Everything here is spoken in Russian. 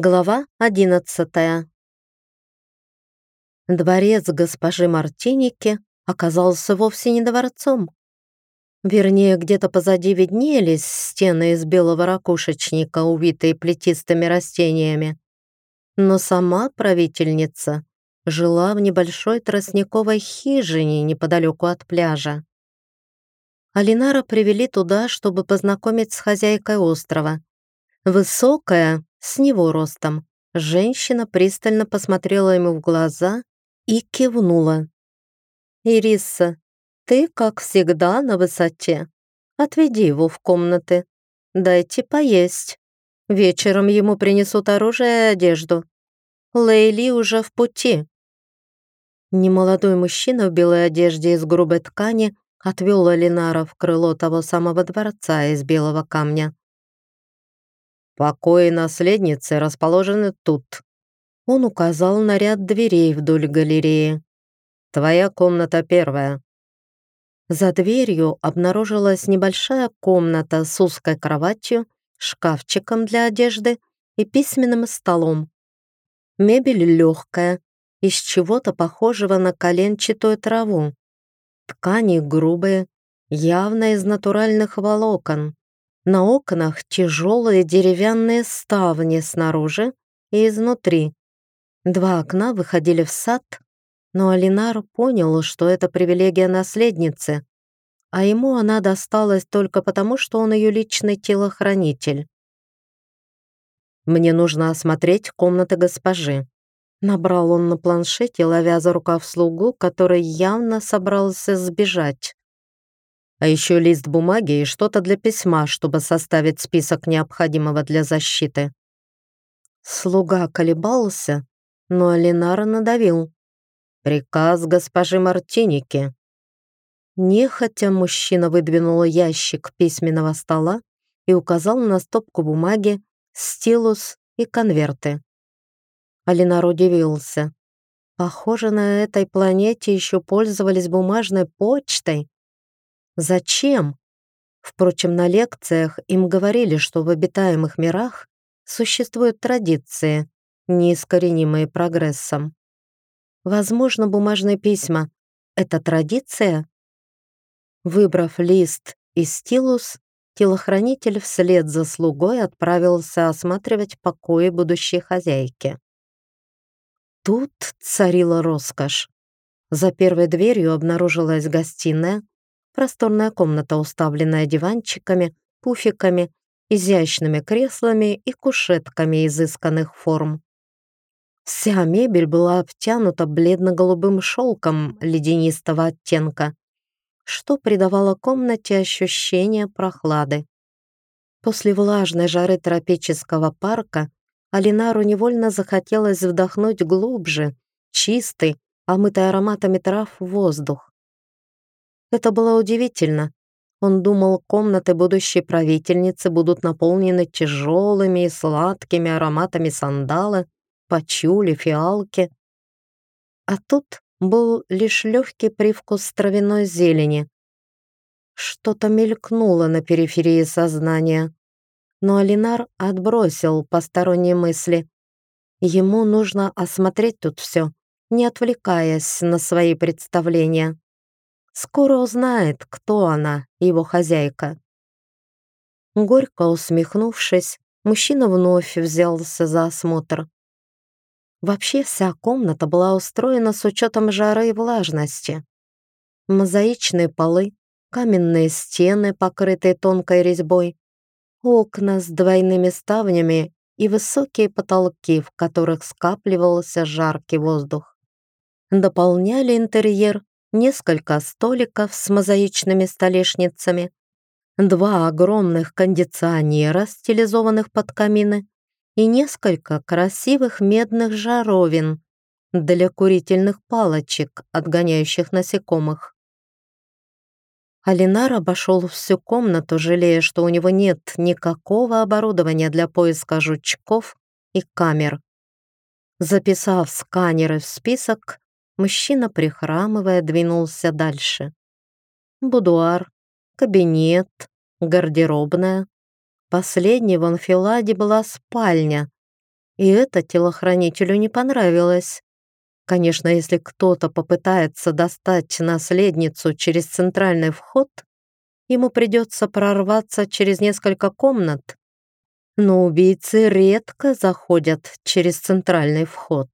Глава одиннадцатая. Дворец госпожи Мартиники оказался вовсе не дворцом. Вернее, где-то позади виднелись стены из белого ракушечника, увитые плетистыми растениями. Но сама правительница жила в небольшой тростниковой хижине неподалеку от пляжа. Алинара привели туда, чтобы познакомить с хозяйкой острова. Высокая, с него ростом. Женщина пристально посмотрела ему в глаза и кивнула. «Ириса, ты, как всегда, на высоте. Отведи его в комнаты. Дайте поесть. Вечером ему принесут оружие и одежду. Лейли уже в пути». Немолодой мужчина в белой одежде из грубой ткани отвел Алинара в крыло того самого дворца из белого камня. «Покои наследницы расположены тут». Он указал на ряд дверей вдоль галереи. «Твоя комната первая». За дверью обнаружилась небольшая комната с узкой кроватью, шкафчиком для одежды и письменным столом. Мебель легкая, из чего-то похожего на коленчатую траву. Ткани грубые, явно из натуральных волокон. На окнах тяжелые деревянные ставни снаружи и изнутри. Два окна выходили в сад, но Алинар понял, что это привилегия наследницы, а ему она досталась только потому, что он ее личный телохранитель. «Мне нужно осмотреть комнаты госпожи», Набрал он на планшете, ловя за рукав слугу, который явно собрался сбежать а еще лист бумаги и что-то для письма, чтобы составить список необходимого для защиты. Слуга колебался, но Алинара надавил. «Приказ госпожи Мартиники». Нехотя мужчина выдвинул ящик письменного стола и указал на стопку бумаги, стилус и конверты. Алинар удивился. Похоже, на этой планете еще пользовались бумажной почтой, Зачем? Впрочем, на лекциях им говорили, что в обитаемых мирах существуют традиции, неискоренимые прогрессом. Возможно, бумажные письма — это традиция? Выбрав лист и стилус, телохранитель вслед за слугой отправился осматривать покои будущей хозяйки. Тут царила роскошь. За первой дверью обнаружилась гостиная, Просторная комната, уставленная диванчиками, пуфиками, изящными креслами и кушетками изысканных форм. Вся мебель была обтянута бледно-голубым шелком ледянистого оттенка, что придавало комнате ощущение прохлады. После влажной жары тропического парка Алинару невольно захотелось вдохнуть глубже, чистый, омытый ароматами трав воздух. Это было удивительно. Он думал, комнаты будущей правительницы будут наполнены тяжелыми и сладкими ароматами сандала, пачули, фиалки. А тут был лишь легкий привкус травяной зелени. Что-то мелькнуло на периферии сознания, но Алинар отбросил посторонние мысли. Ему нужно осмотреть тут все, не отвлекаясь на свои представления. Скоро узнает, кто она, его хозяйка. Горько усмехнувшись, мужчина вновь взялся за осмотр. Вообще вся комната была устроена с учетом жары и влажности. Мозаичные полы, каменные стены, покрытые тонкой резьбой, окна с двойными ставнями и высокие потолки, в которых скапливался жаркий воздух. Дополняли интерьер несколько столиков с мозаичными столешницами, два огромных кондиционера, стилизованных под камины, и несколько красивых медных жаровин для курительных палочек, отгоняющих насекомых. Алинар обошел всю комнату, жалея, что у него нет никакого оборудования для поиска жучков и камер. Записав сканеры в список, Мужчина, прихрамывая, двинулся дальше. Будуар, кабинет, гардеробная. Последней в анфиладе была спальня. И это телохранителю не понравилось. Конечно, если кто-то попытается достать наследницу через центральный вход, ему придется прорваться через несколько комнат. Но убийцы редко заходят через центральный вход.